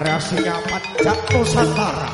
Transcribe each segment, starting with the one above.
kreasinya Pajak Nusantara.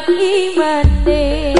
mati mati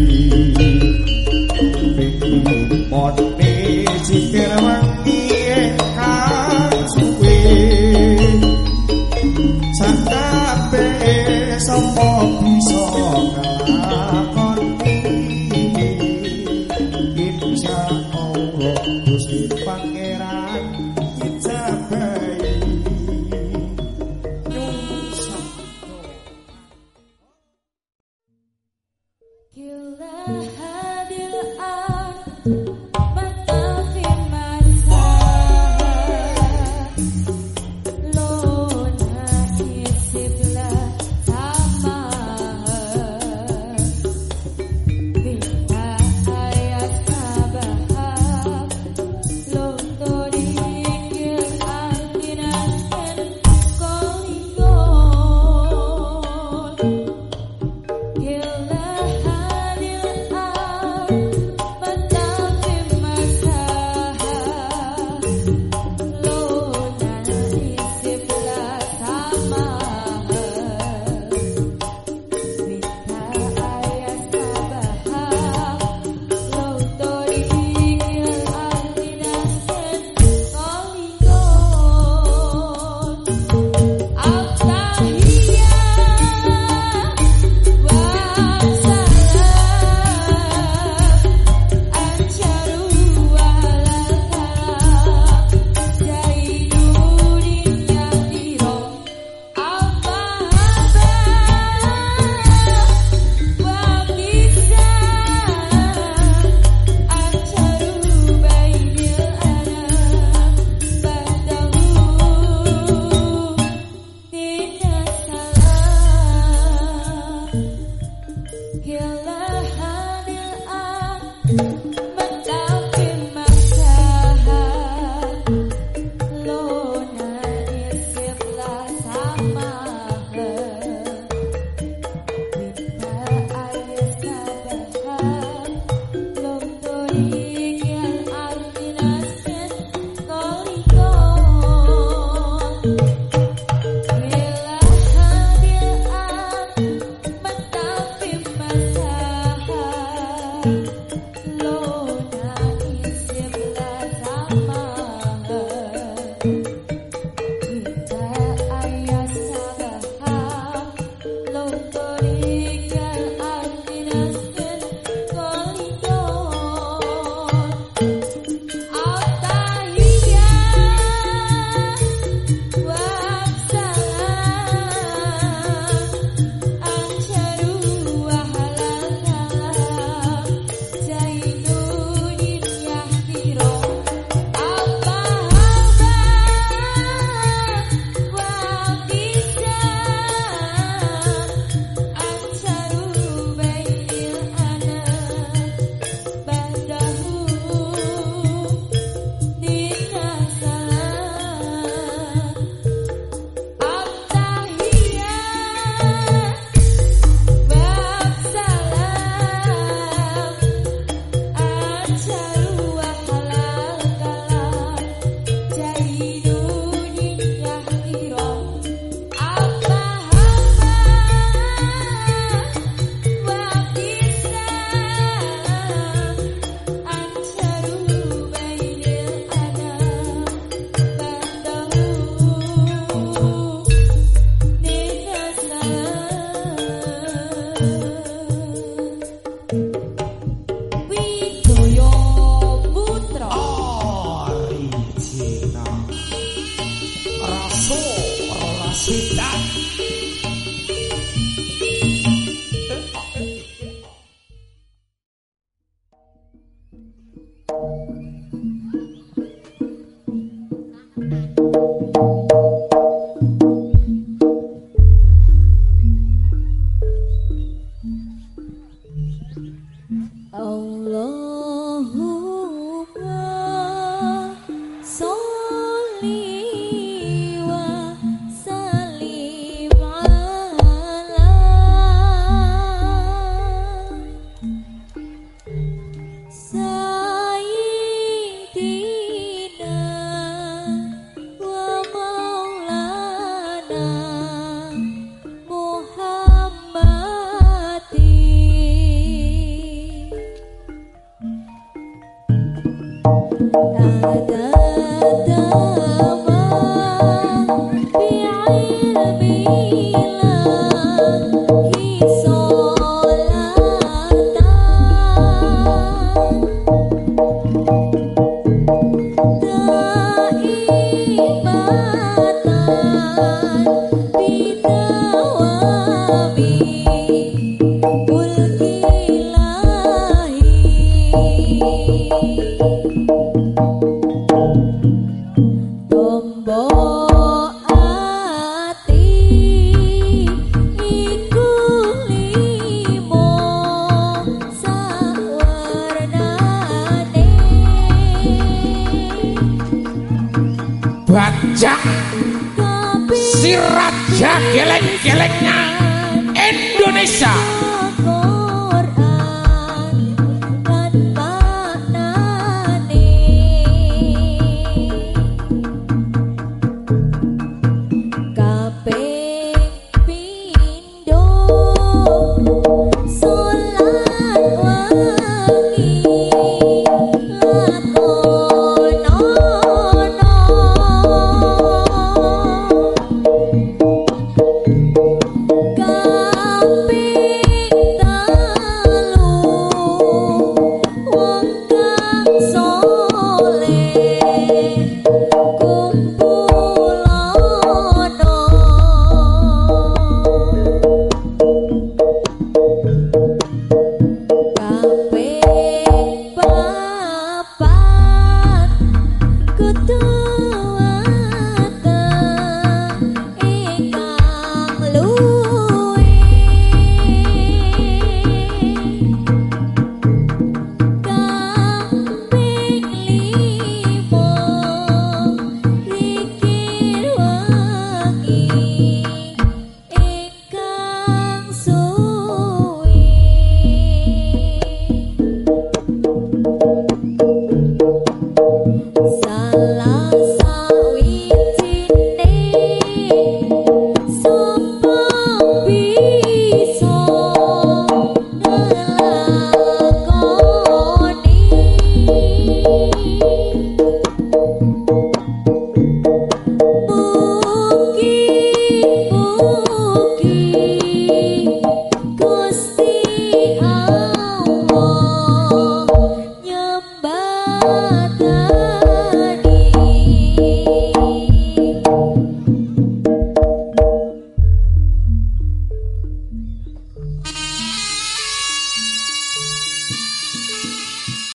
killing now.